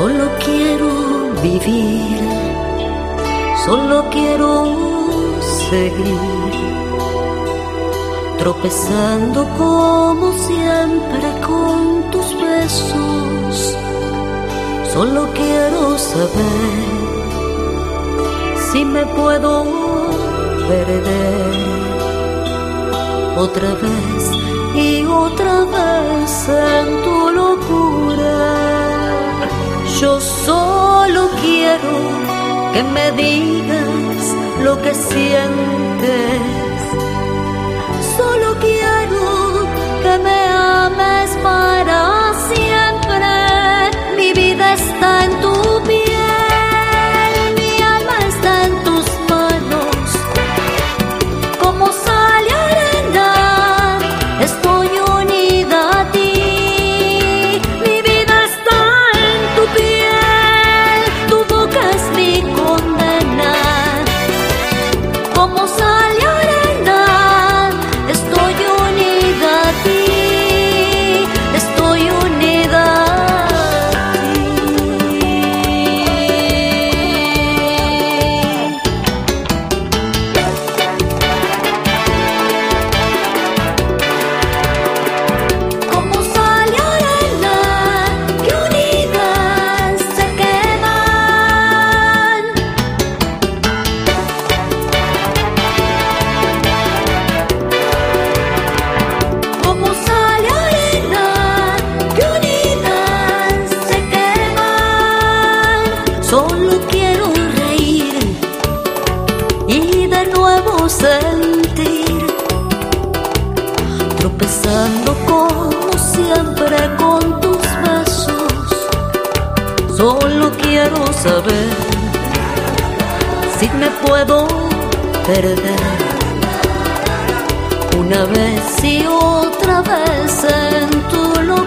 Solo quiero vivir, solo quiero seguir, tropezando como siempre con tus besos. Solo quiero saber si me puedo perder otra vez y otra vez en tu locura yo solo quiero que me digas lo que sientes. Solo quiero reír y de nuevo sentir, tropezando como siempre con tus besos. Solo quiero saber si me puedo perder una vez y otra vez en tu lugar.